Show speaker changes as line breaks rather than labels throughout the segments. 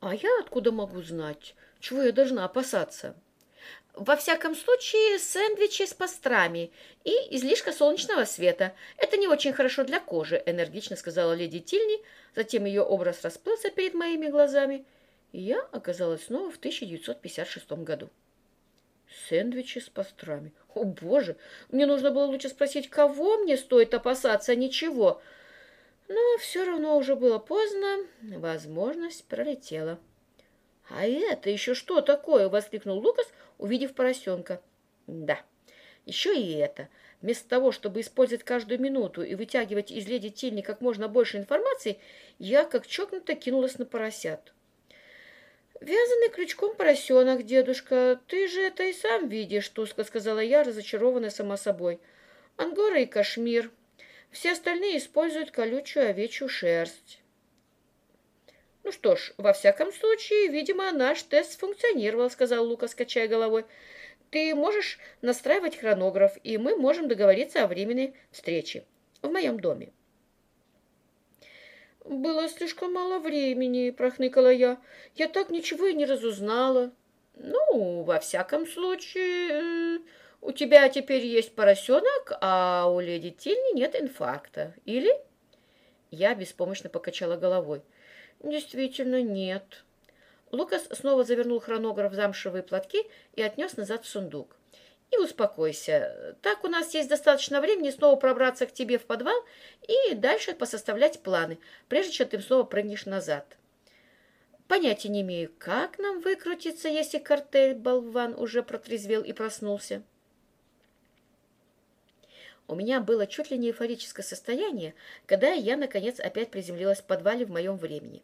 А я откуда могу знать? Чего я должна опасаться? Во всяком случае, сэндвичи с пастрами и излишка солнечного света. Это не очень хорошо для кожи, энергично сказала леди Тильни. Затем ее образ расплылся перед моими глазами, и я оказалась снова в 1956 году. Сэндвичи с пастрами. О, боже! Мне нужно было лучше спросить, кого мне стоит опасаться, а ничего. Но все равно уже было поздно, возможность пролетела. «А это еще что такое?» — воскликнул Лукас, увидев поросенка. «Да, еще и это. Вместо того, чтобы использовать каждую минуту и вытягивать из леди Тильни как можно больше информации, я, как чокнуто, кинулась на поросят. «Вязаный крючком поросенок, дедушка, ты же это и сам видишь», — тускло сказала я, разочарованная сама собой. «Ангора и кашмир. Все остальные используют колючую овечью шерсть. Ну что ж, во всяком случае, видимо, наш тест функционировал, сказал Лука, качая головой. Ты можешь настраивать хронограф, и мы можем договориться о временной встрече в моем доме. «Было слишком мало времени», — прохныкала я. «Я так ничего и не разузнала». «Ну, во всяком случае...» У тебя теперь есть поросенок, а у леди Тильни нет инфаркта. Или? Я беспомощно покачала головой. Действительно, нет. Лукас снова завернул хронограф в замшевые платки и отнес назад в сундук. И успокойся. Так у нас есть достаточно времени снова пробраться к тебе в подвал и дальше посоставлять планы, прежде чем ты снова прыгнешь назад. Понятия не имею, как нам выкрутиться, если картель-болван уже протрезвел и проснулся. У меня было чуть ли не эйфорическое состояние, когда я, наконец, опять приземлилась в подвале в моем времени.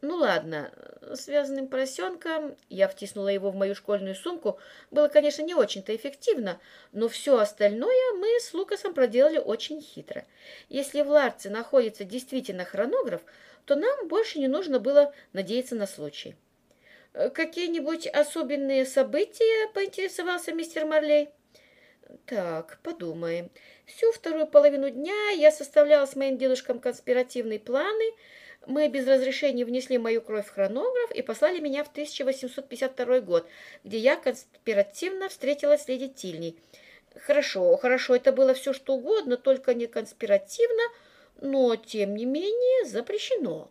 Ну ладно, связанным поросенком, я втиснула его в мою школьную сумку, было, конечно, не очень-то эффективно, но все остальное мы с Лукасом проделали очень хитро. Если в Ларце находится действительно хронограф, то нам больше не нужно было надеяться на случай. «Какие-нибудь особенные события?» – поинтересовался мистер Марлей. Так, подумаем. Всю вторую половину дня я составляла с моим дедушком конспиративные планы. Мы без разрешения внесли мою кровь в хронограф и послали меня в 1852 год, где я конспиративно встретилась с леди Тильней. Хорошо, хорошо, это было все что угодно, только не конспиративно, но, тем не менее, запрещено.